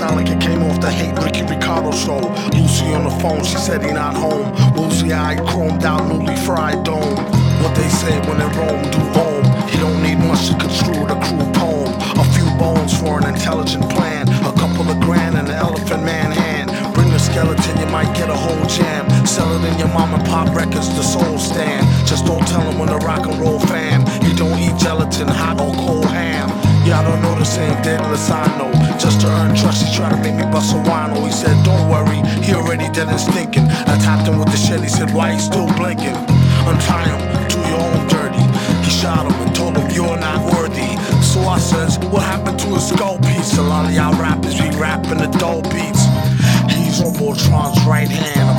sound like it came off the Hate Ricky Ricardo show. Lucy on the phone, she said he not home. Woozy eyed, chromed out, newly fried dome. What they say when they roam, do home. He don't need much to construe the crude poem. A few bones for an intelligent plan. A couple of grand and an elephant man hand. Bring the skeleton, you might get a whole jam. Sell it in your mom and pop records, the soul stand. Just don't tell him when the rock and roll fan. He don't eat gelatin, hot or cold the same I know. Just to earn trust, he tried to make me bust a wino. He said, Don't worry, he already dead and stinking. I tapped him with the shit, he said, Why he still blinking? Untie him, do your own dirty. He shot him and told him, You're not worthy. So I says, What happened to his skull piece? A lot of y'all rappers be rapping the adult beats. He's on Voltron's right hand,